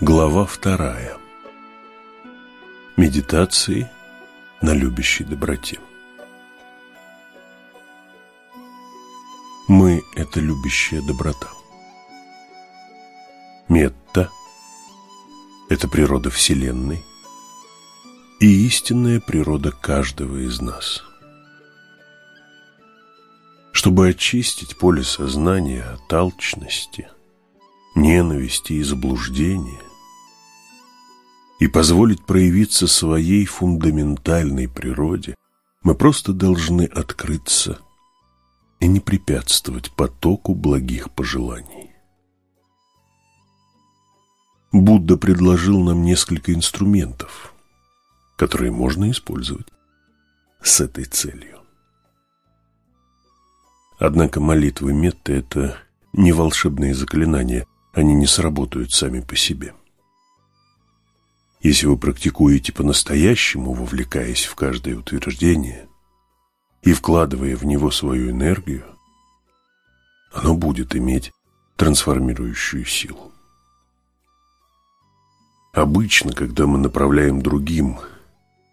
Глава вторая. Медитации на любящей доброте. Это любящая доброта. Метта – это природа Вселенной и истинная природа каждого из нас. Чтобы очистить поле сознания от алчности, ненависти и заблуждения, и позволить проявиться своей фундаментальной природе, мы просто должны открыться и не препятствовать потоку благих пожеланий. Будда предложил нам несколько инструментов, которые можно использовать с этой целью. Однако молитвы Метты – это не волшебные заклинания, они не сработают сами по себе. Если вы практикуете по-настоящему, вовлекаясь в каждое утверждение и вкладывая в него свою энергию, оно будет иметь трансформирующую силу. Обычно, когда мы направляем другим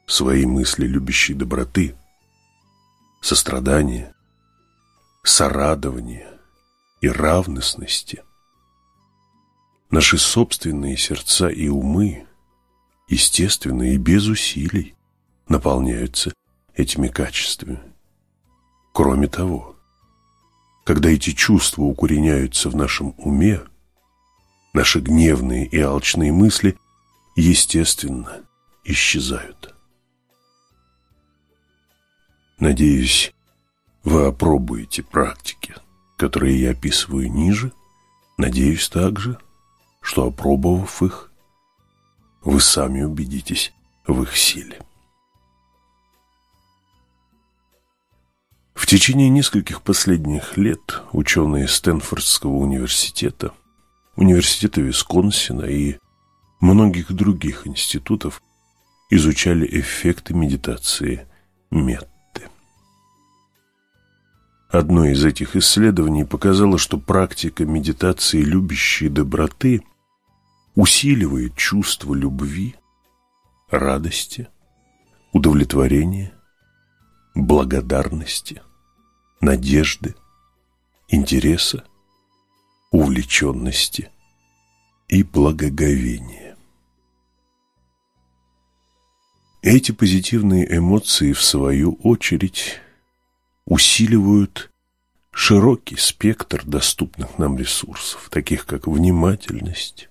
свои мысли любящей доброты, сострадания, сорадования и равностности, наши собственные сердца и умы естественно и без усилий наполняются этими качествами. Кроме того, когда эти чувства укореняются в нашем уме, наши гневные и алчные мысли, естественно, исчезают. Надеюсь, вы опробуете практики, которые я описываю ниже. Надеюсь также, что опробовав их, вы сами убедитесь в их силе. В течение нескольких последних лет ученые Стэнфордского университета, университета Висконсина и многих других институтов изучали эффекты медитации Метты. Одно из этих исследований показало, что практика медитации любящей доброты – усиливает чувство любви, радости, удовлетворения, благодарности, надежды, интереса, увлеченности и благоговения. Эти позитивные эмоции, в свою очередь, усиливают широкий спектр доступных нам ресурсов, таких как внимательность,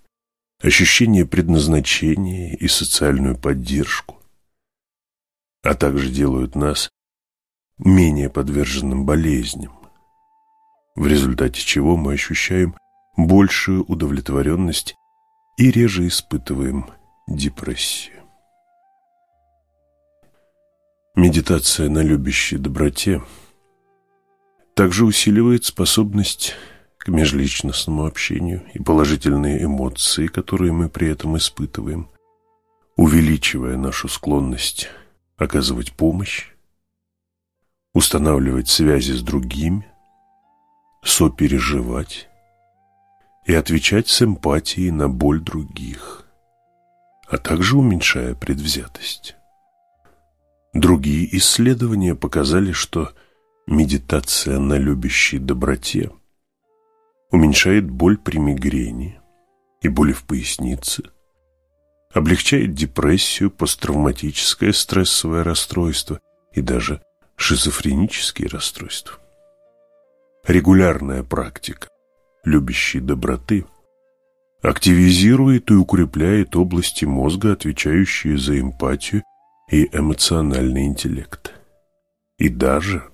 ощущение предназначения и социальную поддержку, а также делают нас менее подверженным болезням, в результате чего мы ощущаем большую удовлетворенность и реже испытываем депрессию. Медитация на любящей доброте также усиливает способность к межличностному общению и положительные эмоции, которые мы при этом испытываем, увеличивая нашу склонность оказывать помощь, устанавливать связи с другими, сопереживать и отвечать с эмпатией на боль других, а также уменьшая предвзятость. Другие исследования показали, что медитация на любящей доброте – уменьшает боль при мигрени и боли в пояснице, облегчает депрессию, посттравматическое стрессовое расстройство и даже шизофренические расстройства. Регулярная практика любящей доброты активизирует и укрепляет области мозга, отвечающие за эмпатию и эмоциональный интеллект, и даже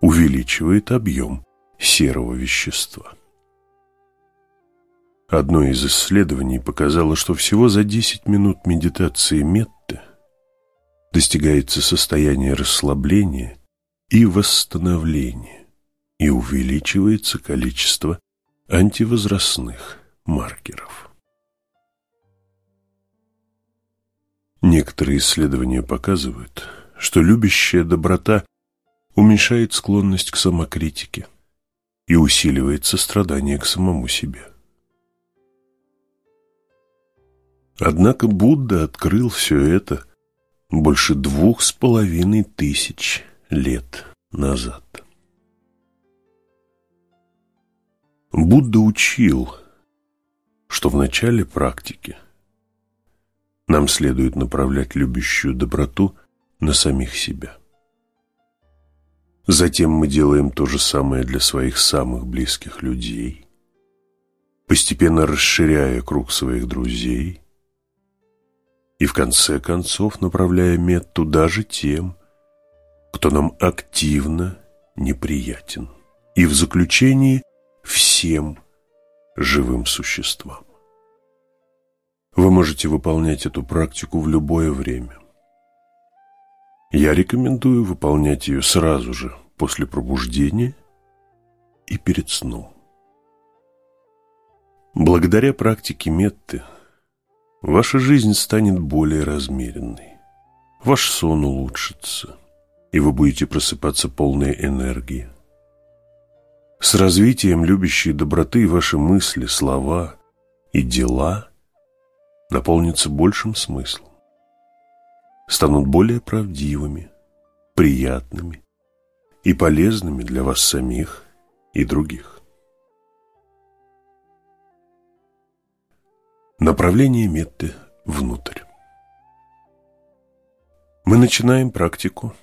увеличивает объем серого вещества. Одно из исследований показало, что всего за 10 минут медитации метты достигается состояние расслабления и восстановления и увеличивается количество антивозрастных маркеров. Некоторые исследования показывают, что любящая доброта уменьшает склонность к самокритике и усиливает сострадание к самому себе. Однако Будда открыл все это больше двух с половиной тысяч лет назад. Будда учил, что в начале практики нам следует направлять любящую доброту на самих себя. Затем мы делаем то же самое для своих самых близких людей, постепенно расширяя круг своих друзей и в конце концов направляя метту даже тем, кто нам активно неприятен, и в заключении всем живым существам. Вы можете выполнять эту практику в любое время. Я рекомендую выполнять ее сразу же после пробуждения и перед сном. Благодаря практике Метты ваша жизнь станет более размеренной, ваш сон улучшится, и вы будете просыпаться полной энергии. С развитием любящей доброты ваши мысли, слова и дела наполнятся большим смыслом, станут более правдивыми, приятными и полезными для вас самих и других. Направление метты внутрь. Мы начинаем практику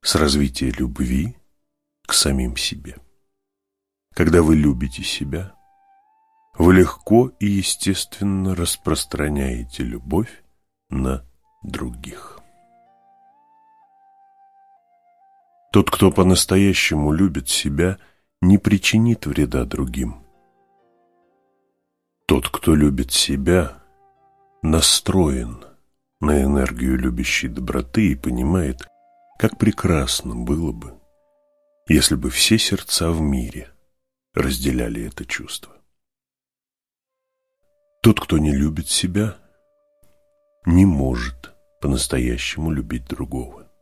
с развития любви к самим себе. Когда вы любите себя, вы легко и естественно распространяете любовь на других. Тот, кто по-настоящему любит себя, не причинит вреда другим. Тот, кто любит себя, настроен на энергию любящей доброты и понимает, как прекрасно было бы, если бы все сердца в мире разделяли это чувство. Тот, кто не любит себя, не может по-настоящему любить другого.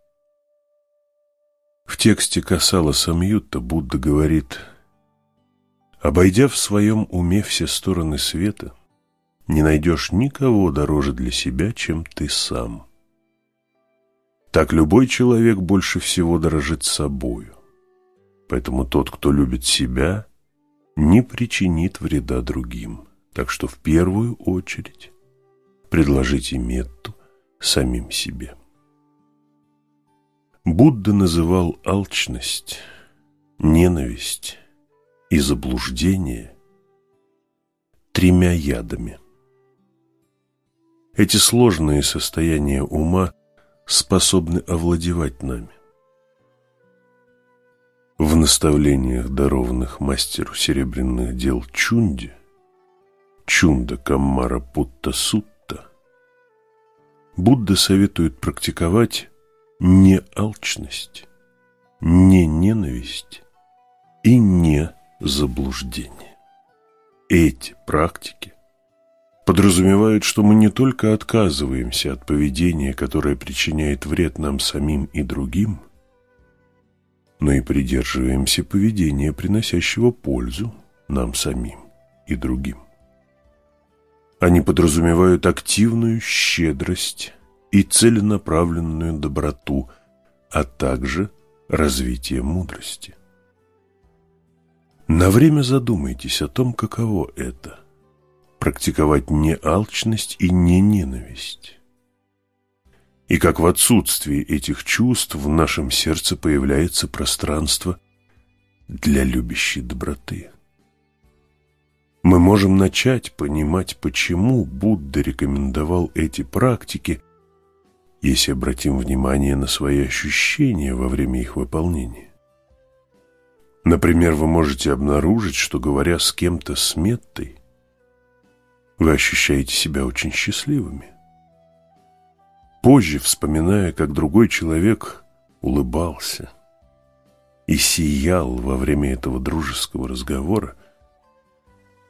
В тексте Касала Самьютта Будда говорит, «Обойдя в своем уме все стороны света, не найдешь никого дороже для себя, чем ты сам. Так любой человек больше всего дорожит собою. Поэтому тот, кто любит себя, не причинит вреда другим. Так что в первую очередь предложите метту самим себе. Будда называл алчность, ненависть и заблуждение тремя ядами. Эти сложные состояния ума способны овладевать нами. В наставлениях, дарованных мастеру серебряных дел Чунди, Чунда Каммара Путта Сутта, Будда советует практиковать не алчность, не ненависть и не заблуждение. Эти практики подразумевают, что мы не только отказываемся от поведения, которое причиняет вред нам самим и другим, но и придерживаемся поведения, приносящего пользу нам самим и другим. Они подразумевают активную щедрость и целенаправленную доброту, а также развитие мудрости. На время задумайтесь о том, каково это – практиковать не алчность и не ненависть и как в отсутствии этих чувств в нашем сердце появляется пространство для любящей доброты. Мы можем начать понимать, почему Будда рекомендовал эти практики, если обратим внимание на свои ощущения во время их выполнения. Например, вы можете обнаружить, что, говоря с кем-то с меттой, вы ощущаете себя очень счастливыми позже, вспоминая, как другой человек улыбался, и сиял во время этого дружеского разговора,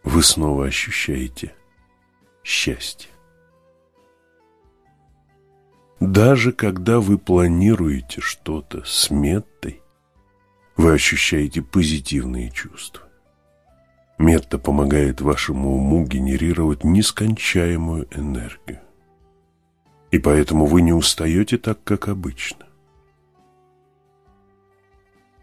вы снова ощущаете счастье. Даже когда вы планируете что-то с меттой, вы ощущаете позитивные чувства. Метта помогает вашему уму генерировать нескончаемую энергию. И поэтому вы не устаете так, как обычно.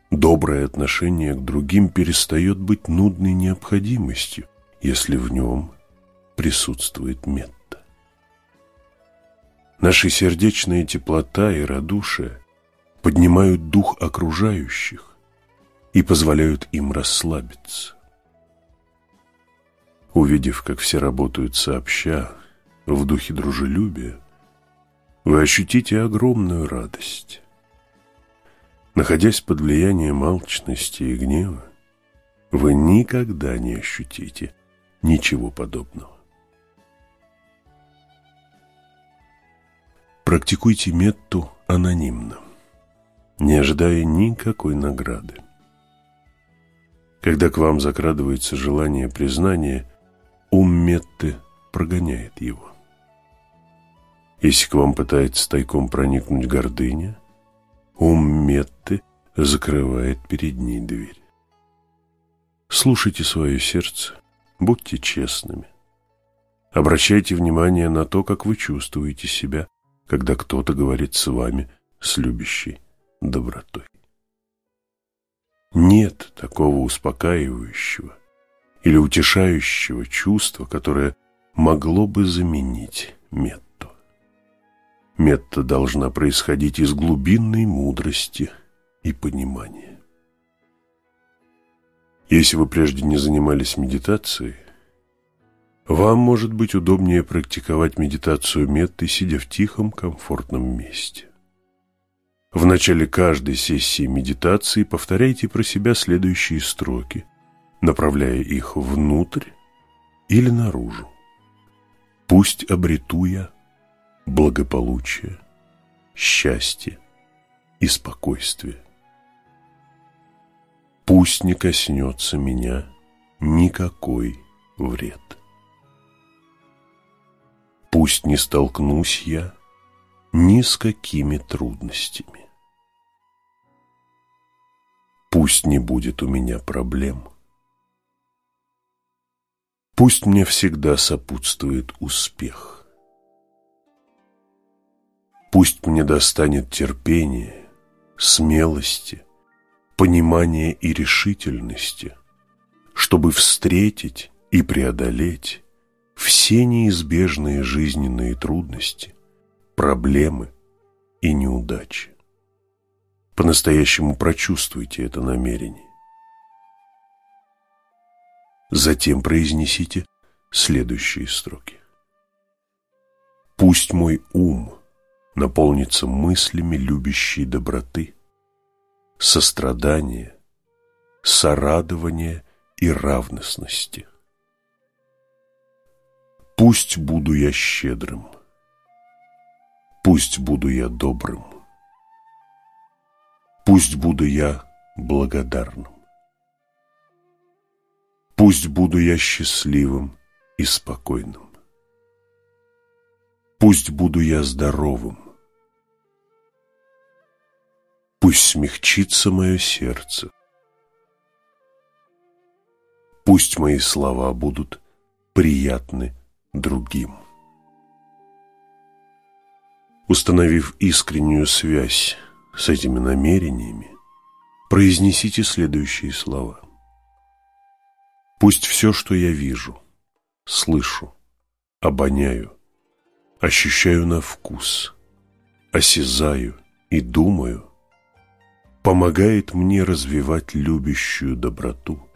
Доброе отношение к другим перестает быть нудной необходимостью, если в нем присутствует метта. Наша сердечная теплота и радушие поднимают дух окружающих и позволяют им расслабиться. Увидев, как все работают сообща, в духе дружелюбия, вы ощутите огромную радость. Находясь под влиянием алчности и гнева, вы никогда не ощутите ничего подобного. Практикуйте метту анонимно, не ожидая никакой награды. Когда к вам закрадывается желание признания, ум метты прогоняет его. Если к вам пытается тайком проникнуть гордыня, ум метты закрывает перед ней дверь. Слушайте свое сердце, будьте честными. Обращайте внимание на то, как вы чувствуете себя, когда кто-то говорит с вами с любящей добротой. Нет такого успокаивающего или утешающего чувства, которое могло бы заменить метту. Метта должна происходить из глубинной мудрости и понимания. Если вы прежде не занимались медитацией, вам может быть удобнее практиковать медитацию метты, сидя в тихом, комфортном месте. В начале каждой сессии медитации повторяйте про себя следующие строки, направляя их внутрь или наружу. Пусть обрету я благополучие, счастье и спокойствие. Пусть не коснется меня никакой вред. Пусть не столкнусь я ни с какими трудностями. Пусть не будет у меня проблем. Пусть мне всегда сопутствует успех. Пусть мне достанет терпения, смелости, понимания и решительности, чтобы встретить и преодолеть все неизбежные жизненные трудности, проблемы и неудачи. По-настоящему прочувствуйте это намерение. Затем произнесите следующие строки. Пусть мой ум наполнится мыслями любящей доброты, сострадания, сорадования и равностности. Пусть буду я щедрым, пусть буду я добрым, пусть буду я благодарным, пусть буду я счастливым и спокойным, пусть буду я здоровым, пусть смягчится мое сердце, пусть мои слова будут приятны другим. Установив искреннюю связь с этими намерениями, произнесите следующие слова. Пусть все, что я вижу, слышу, обоняю, ощущаю на вкус, осязаю и думаю, помогает мне развивать любящую доброту,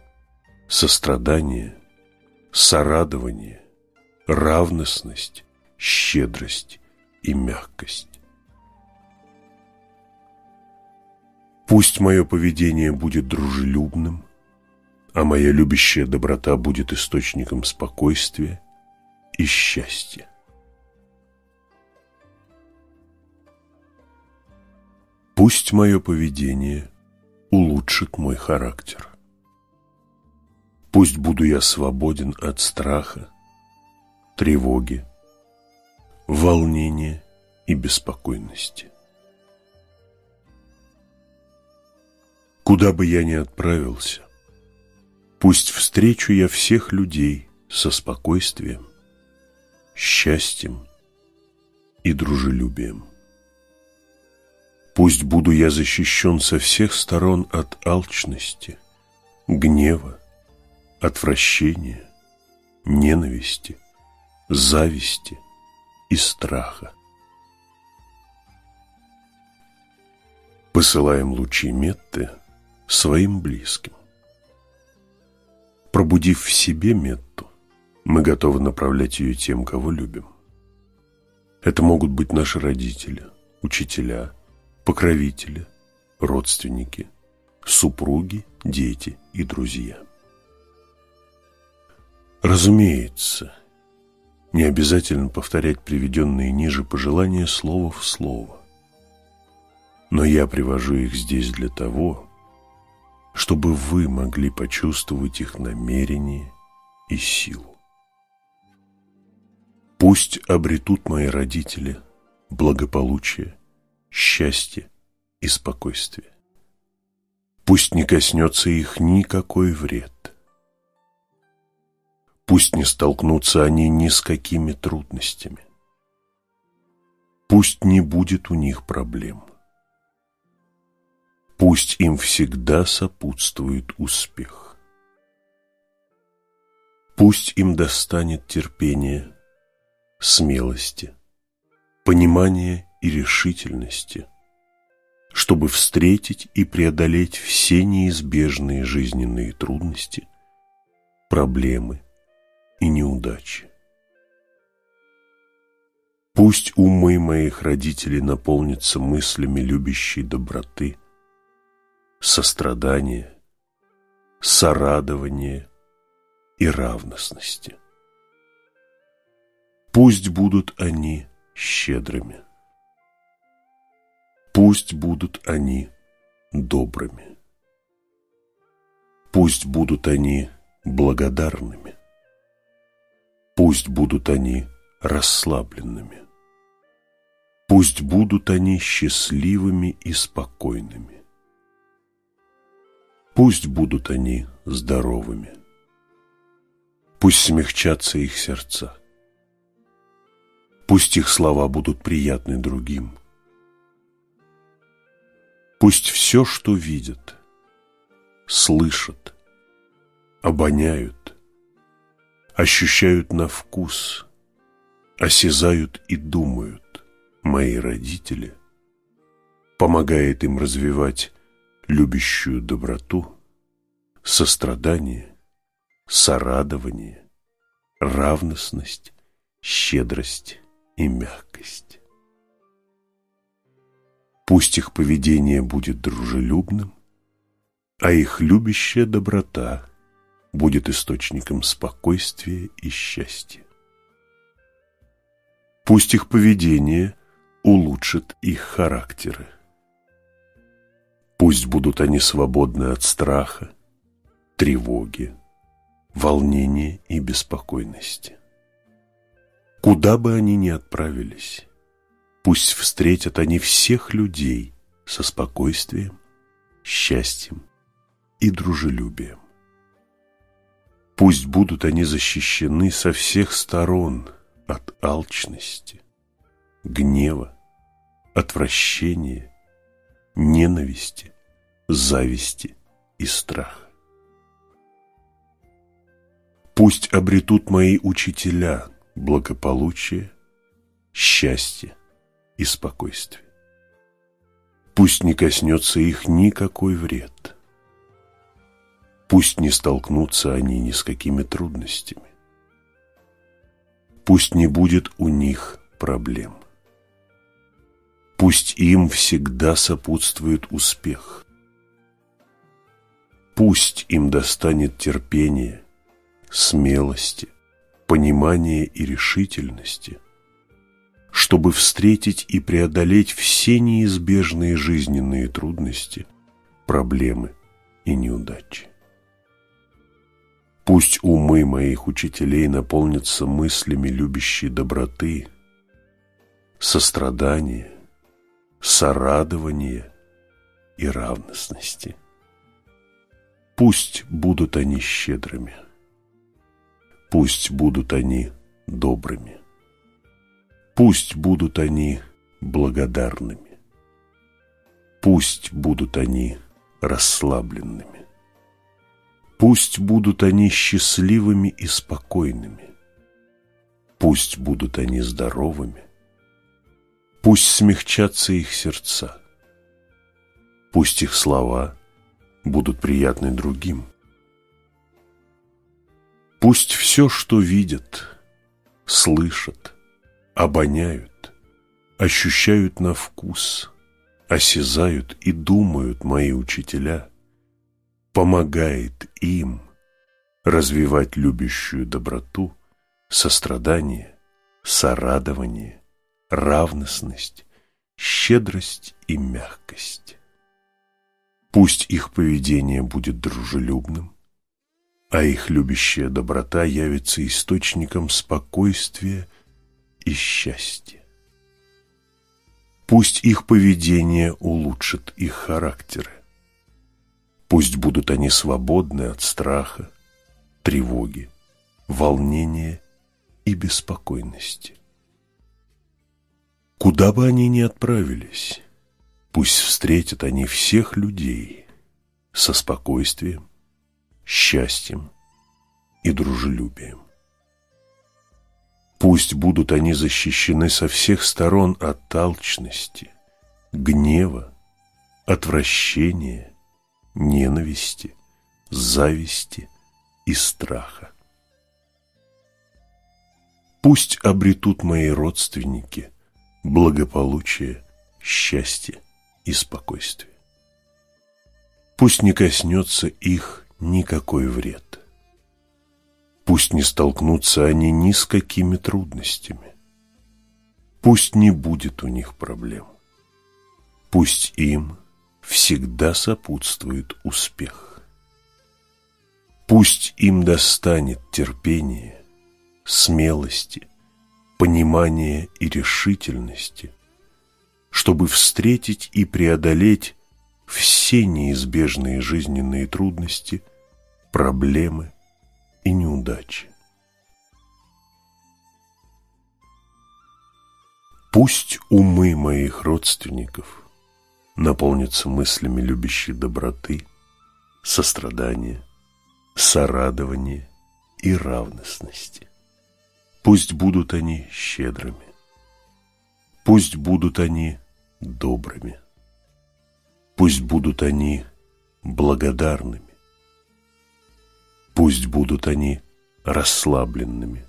сострадание, сорадование, равностность, щедрость и мягкость. Пусть мое поведение будет дружелюбным, а моя любящая доброта будет источником спокойствия и счастья. Пусть мое поведение улучшит мой характер. Пусть буду я свободен от страха, тревоги, волнения и беспокойности. Куда бы я ни отправился, пусть встречу я всех людей со спокойствием, счастьем и дружелюбием. Пусть буду я защищен со всех сторон от алчности, гнева, отвращения, ненависти, зависти и страха. Посылаем лучи Метты – своим близким. Пробудив в себе Метту, мы готовы направлять ее тем, кого любим. Это могут быть наши родители, учителя, покровители, родственники, супруги, дети и друзья. Разумеется, не обязательно повторять приведенные ниже пожелания слово в слово. Но я привожу их здесь для того, чтобы вы могли почувствовать их намерение и силу. Пусть обретут мои родители благополучие, счастье и спокойствие. Пусть не коснется их никакой вред. Пусть не столкнутся они ни с какими трудностями. Пусть не будет у них проблем. Пусть им всегда сопутствует успех. Пусть им достанет терпения, смелости, понимания и решительности, чтобы встретить и преодолеть все неизбежные жизненные трудности, проблемы и неудачи. Пусть умы моих родителей наполнятся мыслями любящей доброты – сострадания, сорадования и равностности. Пусть будут они щедрыми. Пусть будут они добрыми. Пусть будут они благодарными. Пусть будут они расслабленными. Пусть будут они счастливыми и спокойными. Пусть будут они здоровыми. Пусть смягчатся их сердца. Пусть их слова будут приятны другим. Пусть все, что видят, слышат, обоняют, ощущают на вкус, осязают и думают мои родители, помогает им развивать любящую доброту, сострадание, сорадование, равностность, щедрость и мягкость. Пусть их поведение будет дружелюбным, а их любящая доброта будет источником спокойствия и счастья. Пусть их поведение улучшит их характеры. Пусть будут они свободны от страха, тревоги, волнения и беспокойности. Куда бы они ни отправились, пусть встретят они всех людей со спокойствием, счастьем и дружелюбием. Пусть будут они защищены со всех сторон от алчности, гнева, отвращения ненависти, зависти и страха. Пусть обретут мои учителя благополучие, счастье и спокойствие. Пусть не коснется их никакой вред. Пусть не столкнутся они ни с какими трудностями. Пусть не будет у них проблем. Пусть им всегда сопутствует успех. Пусть им достанет терпения, смелости, понимания и решительности, чтобы встретить и преодолеть все неизбежные жизненные трудности, проблемы и неудачи. Пусть умы моих учителей наполнятся мыслями любящей доброты, сострадания, сорадования и равностности. Пусть будут они щедрыми, пусть будут они добрыми, пусть будут они благодарными, пусть будут они расслабленными. Пусть будут они счастливыми и спокойными. Пусть будут они здоровыми. Пусть смягчатся их сердца. Пусть их слова будут приятны другим. Пусть все, что видят, слышат, обоняют, ощущают на вкус, осязают и думают мои учителя – помогает им развивать любящую доброту, сострадание, сорадование, равностность, щедрость и мягкость. Пусть их поведение будет дружелюбным, а их любящая доброта явится источником спокойствия и счастья. Пусть их поведение улучшит их характеры, Пусть будут они свободны от страха, тревоги, волнения и беспокойности. Куда бы они ни отправились, пусть встретят они всех людей со спокойствием, счастьем и дружелюбием. Пусть будут они защищены со всех сторон от алчности, гнева, отвращения ненависти, зависти и страха. Пусть обретут мои родственники благополучие, счастье и спокойствие. Пусть не коснется их никакой вред. Пусть не столкнутся они ни с какими трудностями. Пусть не будет у них проблем. Пусть им всегда сопутствует успех. Пусть им достанет терпение, смелости, понимания и решительности, чтобы встретить и преодолеть все неизбежные жизненные трудности, проблемы и неудачи. Пусть умы моих родственников – наполнится мыслями любящей доброты, сострадания, сорадования и равностности. Пусть будут они щедрыми, пусть будут они добрыми, пусть будут они благодарными, пусть будут они расслабленными,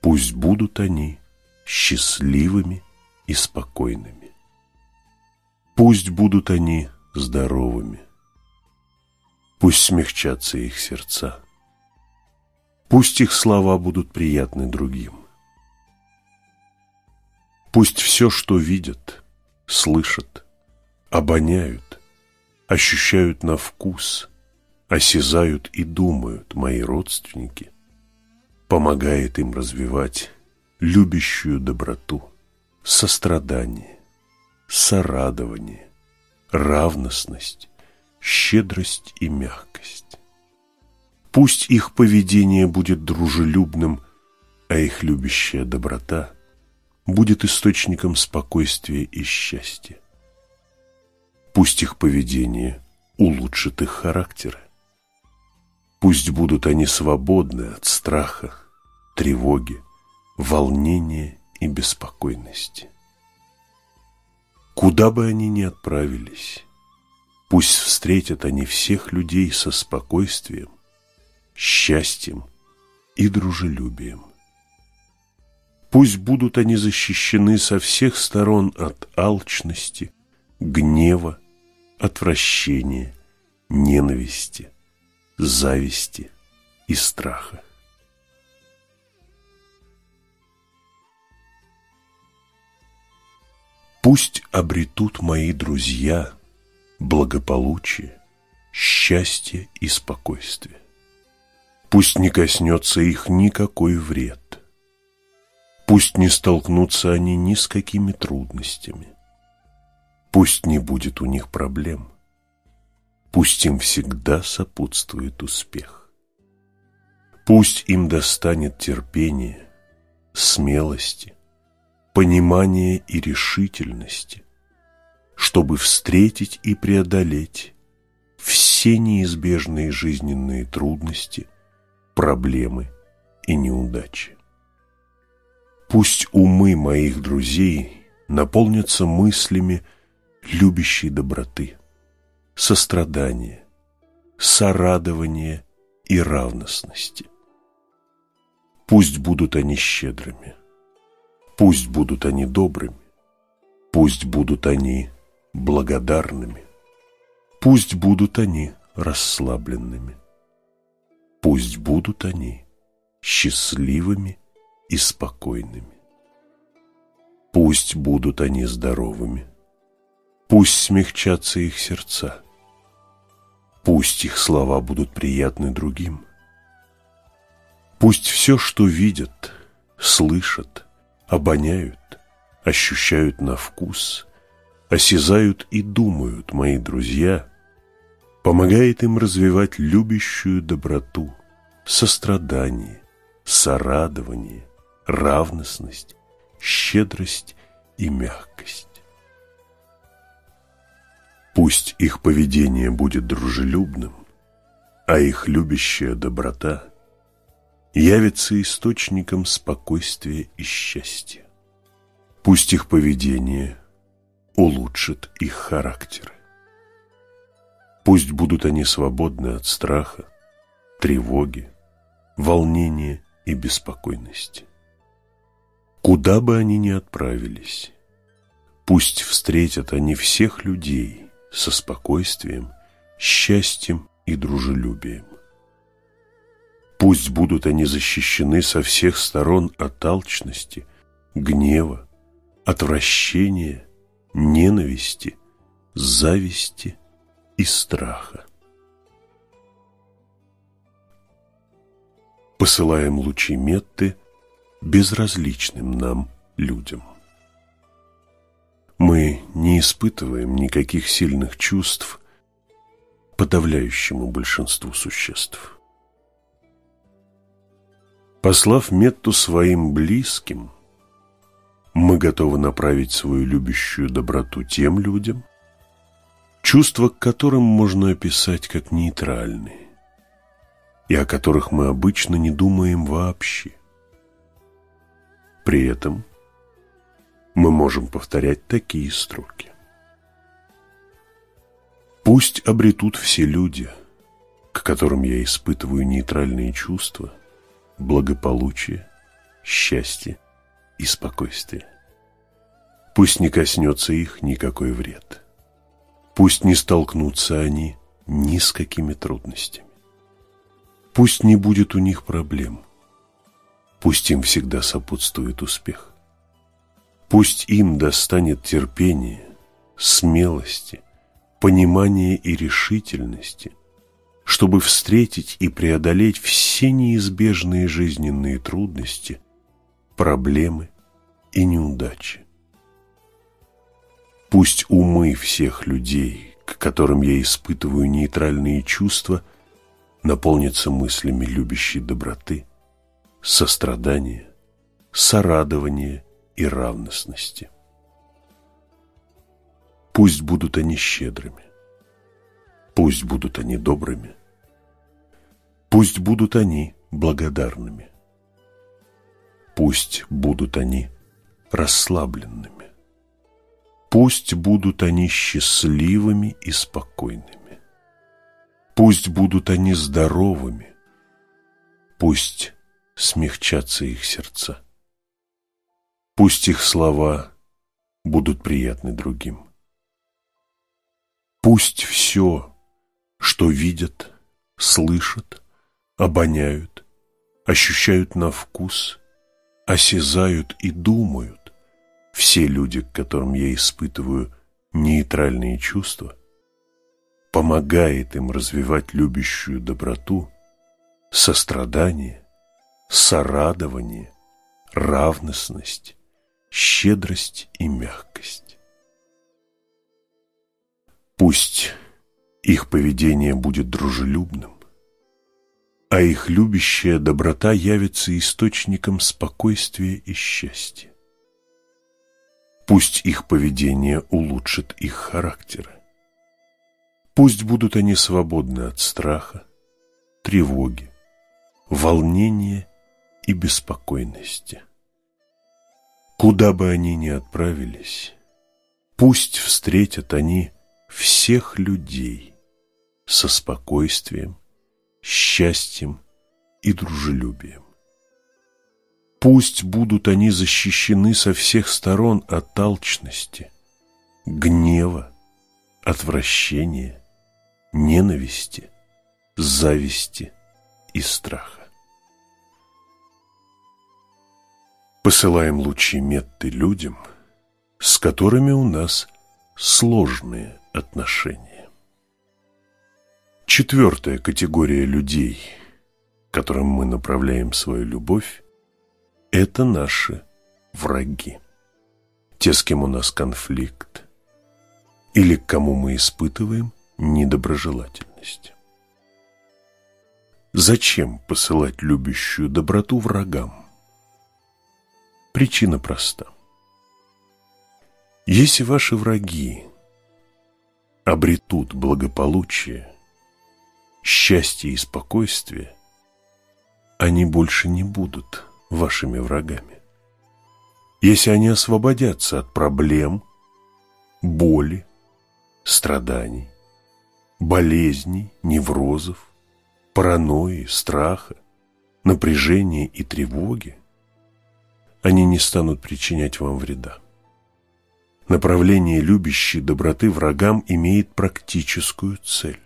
пусть будут они счастливыми и спокойными. Пусть будут они здоровыми. Пусть смягчатся их сердца. Пусть их слова будут приятны другим. Пусть все, что видят, слышат, обоняют, ощущают на вкус, осязают и думают мои родственники, помогает им развивать любящую доброту, сострадание, сорадование, равностность, щедрость и мягкость. Пусть их поведение будет дружелюбным, а их любящая доброта будет источником спокойствия и счастья. Пусть их поведение улучшит их характеры. Пусть будут они свободны от страха, тревоги, волнения и беспокойности. Куда бы они ни отправились, пусть встретят они всех людей со спокойствием, счастьем и дружелюбием. Пусть будут они защищены со всех сторон от алчности, гнева, отвращения, ненависти, зависти и страха. Пусть обретут мои друзья благополучие, счастье и спокойствие. Пусть не коснется их никакой вред. Пусть не столкнутся они ни с какими трудностями. Пусть не будет у них проблем. Пусть им всегда сопутствует успех. Пусть им достанет терпение, смелости, понимания и решительности, чтобы встретить и преодолеть все неизбежные жизненные трудности, проблемы и неудачи. Пусть умы моих друзей наполнятся мыслями любящей доброты, сострадания, сорадования и равностности. Пусть будут они щедрыми, пусть будут они добрыми, пусть будут они благодарными, пусть будут они расслабленными, пусть будут они счастливыми и спокойными. Пусть будут они здоровыми, пусть смягчатся их сердца, пусть их слова будут приятны другим. Пусть все, что видят, слышат, обоняют, ощущают на вкус, осязают и думают мои друзья, помогает им развивать любящую доброту, сострадание, сорадование, равностность, щедрость и мягкость. Пусть их поведение будет дружелюбным, а их любящая доброта явится источником спокойствия и счастья. Пусть их поведение улучшит их характеры. Пусть будут они свободны от страха, тревоги, волнения и беспокойности. Куда бы они ни отправились, пусть встретят они всех людей со спокойствием, счастьем и дружелюбием. Пусть будут они защищены со всех сторон от алчности, гнева, отвращения, ненависти, зависти и страха. Посылаем лучи Метты безразличным нам людям. Мы не испытываем никаких сильных чувств подавляющему большинству существ. Послав Метту своим близким, мы готовы направить свою любящую доброту тем людям, чувства к которым можно описать как нейтральные, и о которых мы обычно не думаем вообще. При этом мы можем повторять такие строки. Пусть обретут все люди, к которым я испытываю нейтральные чувства, благополучие, счастье и спокойствие. Пусть не коснется их никакой вред. Пусть не столкнутся они ни с какими трудностями. Пусть не будет у них проблем – Пусть им всегда сопутствует успех. Пусть им достанет терпения, смелости, понимания и решительности, чтобы встретить и преодолеть все неизбежные жизненные трудности, проблемы и неудачи. Пусть умы всех людей, к которым я испытываю нейтральные чувства, наполнятся мыслями любящей доброты – сострадания, сорадования и равностности. Пусть будут они щедрыми, пусть будут они добрыми, пусть будут они благодарными, пусть будут они расслабленными, пусть будут они счастливыми и спокойными, пусть будут они здоровыми, пусть смягчатся их сердца. Пусть их слова будут приятны другим. Пусть все, что видят, слышат, обоняют, ощущают на вкус, осязают и думают, все люди, к которым я испытываю нейтральные чувства, помогает им развивать любящую доброту, сострадание, сорадование, равностность, щедрость и мягкость. Пусть их поведение будет дружелюбным, а их любящая доброта явится источником спокойствия и счастья. Пусть их поведение улучшит их характеры. Пусть будут они свободны от страха, тревоги, волнения и беспокойности. Куда бы они ни отправились, пусть встретят они всех людей со спокойствием, счастьем и дружелюбием. Пусть будут они защищены со всех сторон от алчности, гнева, отвращения, ненависти, зависти и страха. Посылаем лучи метты людям, с которыми у нас сложные отношения. Четвертая категория людей, которым мы направляем свою любовь, это наши враги. Те, с кем у нас конфликт, или к кому мы испытываем недоброжелательность. Зачем посылать любящую доброту врагам? Причина проста. Если ваши враги обретут благополучие, счастье и спокойствие, они больше не будут вашими врагами. Если они освободятся от проблем, боли, страданий, болезней, неврозов, паранойи, страха, напряжения и тревоги, они не станут причинять вам вреда. Направление любящей доброты врагам имеет практическую цель.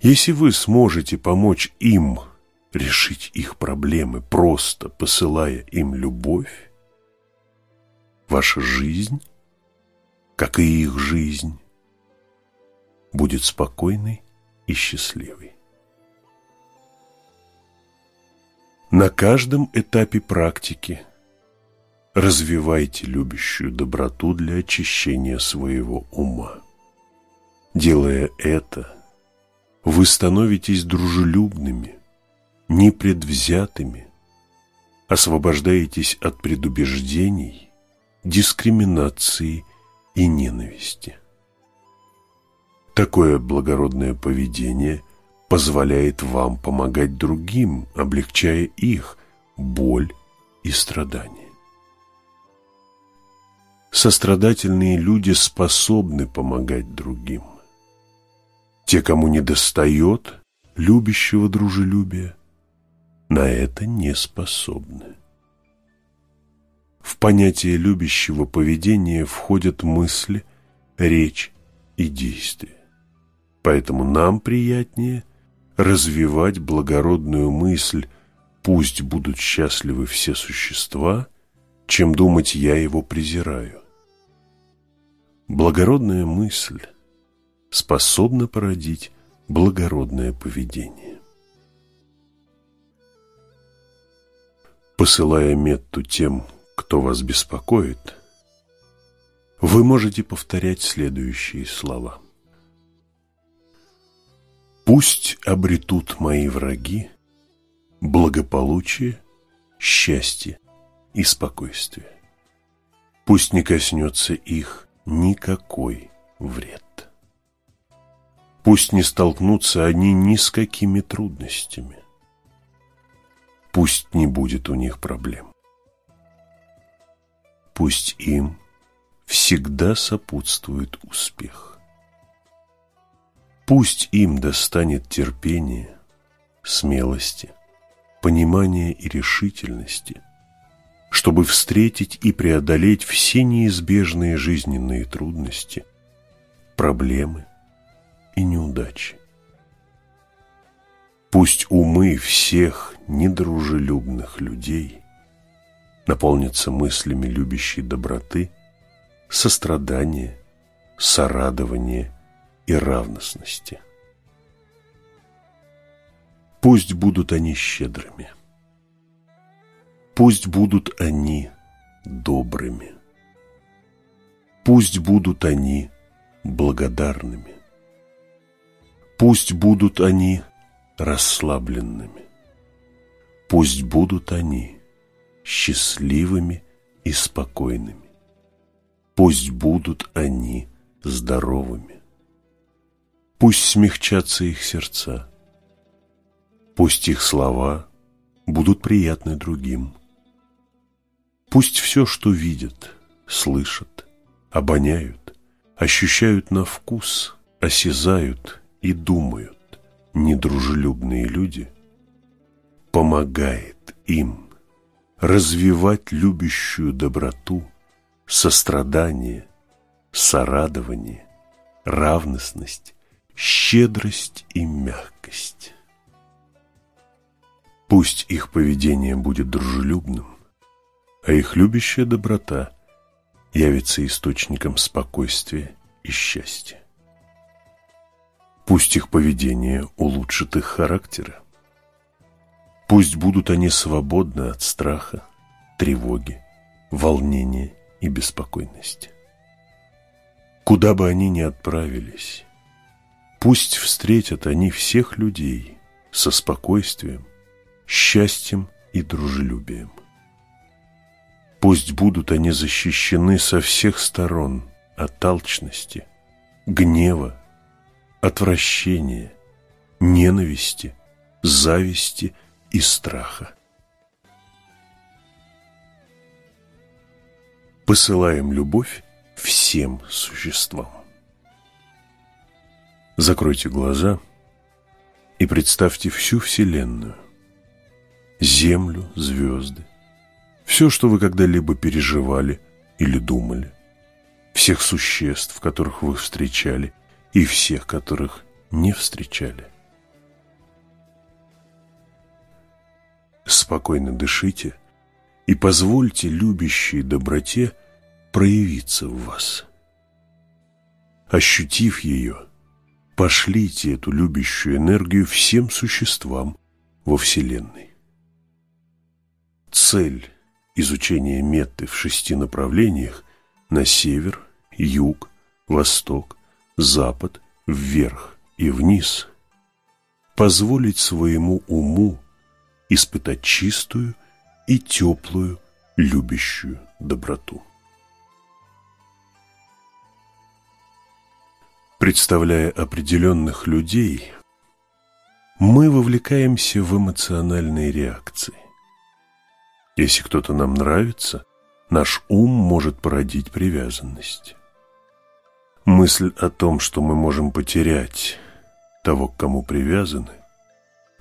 Если вы сможете помочь им решить их проблемы, просто посылая им любовь, ваша жизнь, как и их жизнь, будет спокойной и счастливой. На каждом этапе практики развивайте любящую доброту для очищения своего ума. Делая это, вы становитесь дружелюбными, непредвзятыми, освобождаетесь от предубеждений, дискриминации и ненависти. Такое благородное поведение позволяет вам помогать другим, облегчая их боль и страдания. Сострадательные люди способны помогать другим. Те, кому недостает любящего дружелюбия, на это не способны. В понятие любящего поведения входят мысли, речь и действия. Поэтому нам приятнее развивать благородную мысль «пусть будут счастливы все существа», чем думать «я его презираю». Благородная мысль способна породить благородное поведение. Посылая метту тем, кто вас беспокоит, вы можете повторять следующие слова – Пусть обретут мои враги благополучие, счастье и спокойствие. Пусть не коснется их никакой вред. Пусть не столкнутся они ни с какими трудностями. Пусть не будет у них проблем. Пусть им всегда сопутствует успех. Пусть им достанет терпения, смелости, понимания и решительности, чтобы встретить и преодолеть все неизбежные жизненные трудности, проблемы и неудачи. Пусть умы всех недружелюбных людей наполнятся мыслями любящей доброты, сострадания, сорадования и равностности. Пусть будут они щедрыми. Пусть будут они добрыми. Пусть будут они благодарными. Пусть будут они расслабленными. Пусть будут они счастливыми и спокойными. Пусть будут они здоровыми. Пусть смягчатся их сердца. Пусть их слова будут приятны другим. Пусть все, что видят, слышат, обоняют, ощущают на вкус, осязают и думают недружелюбные люди, помогает им развивать любящую доброту, сострадание, сорадование, равностность, щедрость и мягкость. Пусть их поведение будет дружелюбным, а их любящая доброта явится источником спокойствия и счастья. Пусть их поведение улучшит их характеры. Пусть будут они свободны от страха, тревоги, волнения и беспокойности. Куда бы они ни отправились, пусть встретят они всех людей со спокойствием, счастьем и дружелюбием. Пусть будут они защищены со всех сторон от алчности, гнева, отвращения, ненависти, зависти и страха. Посылаем любовь всем существам. Закройте глаза и представьте всю Вселенную, Землю, звезды, все, что вы когда-либо переживали или думали, всех существ, которых вы встречали, и всех, которых не встречали. Спокойно дышите и позвольте любящей доброте проявиться в вас. Ощутив ее, пошлите эту любящую энергию всем существам во Вселенной. Цель изучения метты в шести направлениях на север, юг, восток, запад, вверх и вниз, позволить своему уму испытать чистую и теплую любящую доброту. Представляя определенных людей, мы вовлекаемся в эмоциональные реакции. Если кто-то нам нравится, наш ум может породить привязанность. Мысль о том, что мы можем потерять того, к кому привязаны,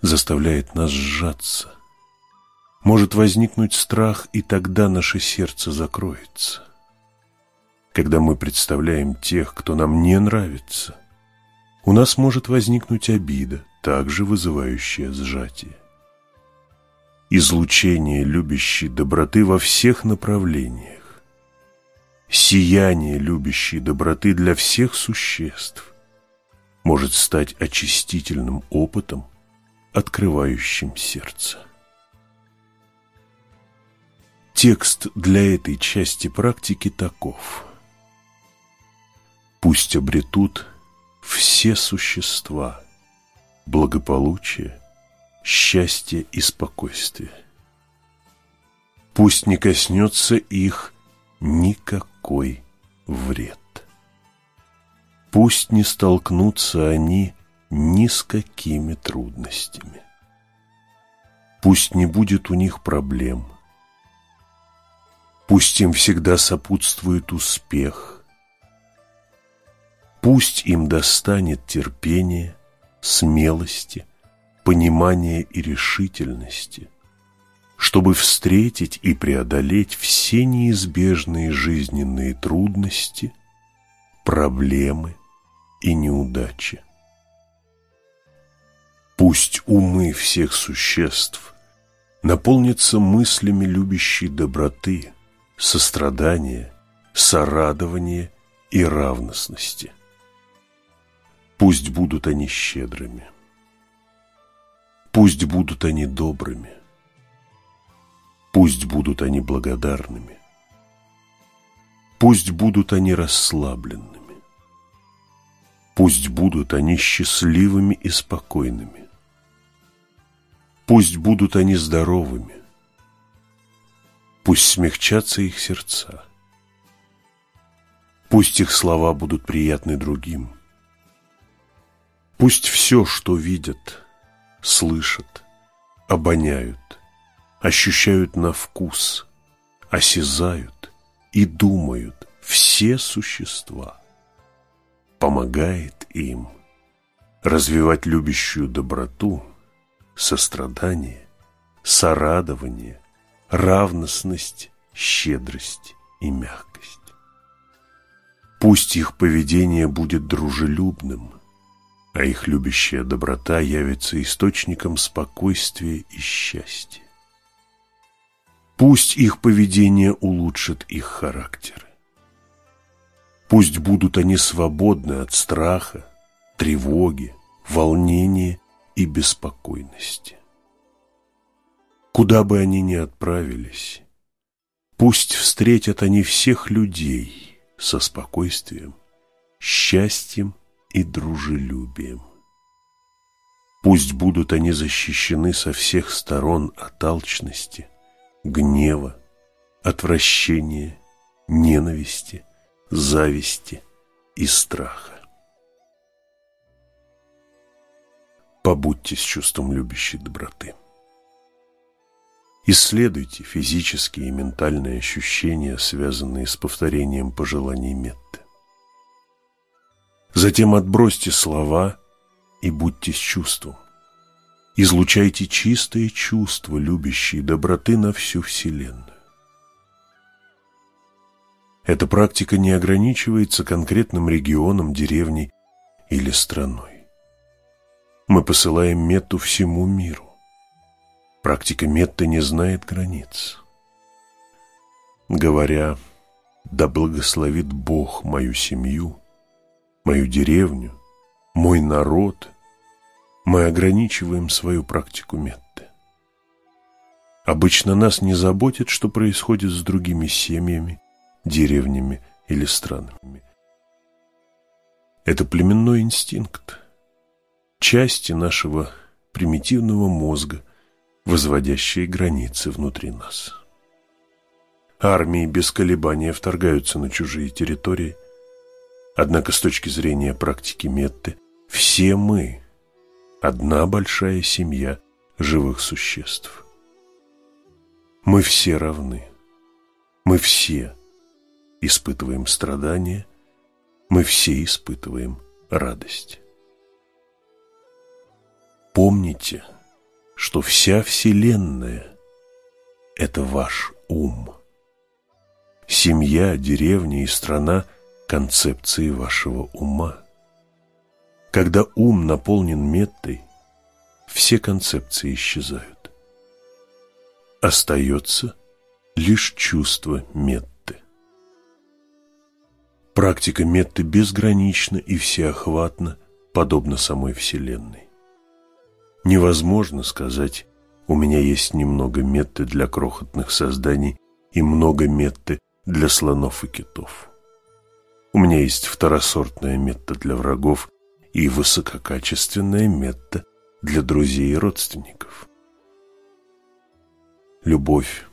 заставляет нас сжаться. Может возникнуть страх, и тогда наше сердце закроется. Когда мы представляем тех, кто нам не нравится, у нас может возникнуть обида, также вызывающая сжатие излучение любящей доброты во всех направлениях, сияние любящей доброты для всех существ может стать очистительным опытом, открывающим сердце. Текст для этой части практики таков. Пусть обретут все существа благополучие, счастье и спокойствие. Пусть не коснется их никакой вред. Пусть не столкнутся они ни с какими трудностями. Пусть не будет у них проблем. Пусть им всегда сопутствует успех. Пусть им достанет терпение, смелости, понимания и решительности, чтобы встретить и преодолеть все неизбежные жизненные трудности, проблемы и неудачи. Пусть умы всех существ наполнятся мыслями любящей доброты, сострадания, сорадования и равностности. Пусть будут они щедрыми. Пусть будут они добрыми. Пусть будут они благодарными. Пусть будут они расслабленными. Пусть будут они счастливыми и спокойными. Пусть будут они здоровыми. Пусть смягчатся их сердца. Пусть их слова будут приятны другим. Пусть все, что видят, слышат, обоняют, ощущают на вкус, осязают и думают все существа, помогает им развивать любящую доброту, сострадание, сорадование, равностность, щедрость и мягкость. Пусть их поведение будет дружелюбным, а их любящая доброта явится источником спокойствия и счастья. Пусть их поведение улучшит их характеры. Пусть будут они свободны от страха, тревоги, волнения и беспокойности. Куда бы они ни отправились, пусть встретят они всех людей со спокойствием, счастьем и дружелюбием. Пусть будут они защищены со всех сторон от алчности, гнева, отвращения, ненависти, зависти и страха. Побудьте с чувством любящей доброты. Исследуйте физические и ментальные ощущения, связанные с повторением пожеланий Метты. Затем отбросьте слова и будьте с чувством. Излучайте чистые чувства, любящие доброты на всю Вселенную. Эта практика не ограничивается конкретным регионом, деревней или страной. Мы посылаем Метту всему миру. Практика Метты не знает границ. Говоря «Да благословит Бог мою семью», мою деревню, мой народ, мы ограничиваем свою практику метты. Обычно нас не заботит, что происходит с другими семьями, деревнями или странами. Это племенной инстинкт, части нашего примитивного мозга, возводящие границы внутри нас. Армии без колебания вторгаются на чужие территории – Однако с точки зрения практики Метты, все мы – одна большая семья живых существ. Мы все равны. Мы все испытываем страдания, мы все испытываем радость. Помните, что вся Вселенная – это ваш ум. Семья, деревня и страна – концепции вашего ума. Когда ум наполнен меттой, все концепции исчезают. Остается лишь чувство метты. Практика метты безгранична и всеохватна, подобно самой Вселенной. Невозможно сказать «у меня есть немного метты для крохотных созданий и много метты для слонов и китов». У меня есть второсортная метта для врагов и высококачественная метта для друзей и родственников. Любовь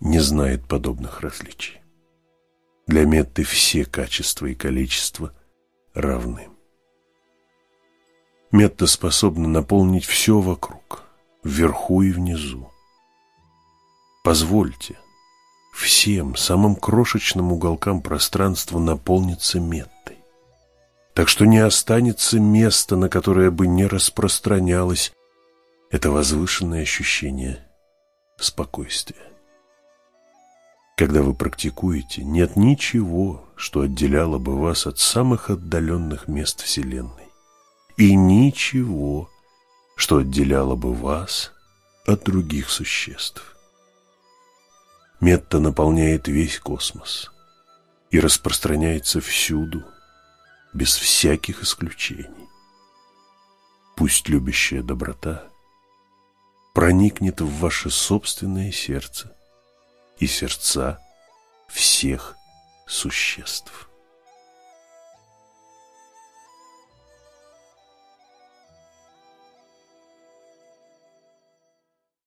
не знает подобных различий. Для метты все качества и количество равны. Метта способна наполнить все вокруг, вверху и внизу. Позвольте всем самым крошечным уголкам пространства наполнится меттой. Так что не останется места, на которое бы не распространялось это возвышенное ощущение спокойствия. Когда вы практикуете, нет ничего, что отделяло бы вас от самых отдаленных мест Вселенной и ничего, что отделяло бы вас от других существ. Метта наполняет весь космос и распространяется всюду, без всяких исключений. Пусть любящая доброта проникнет в ваше собственное сердце и сердца всех существ.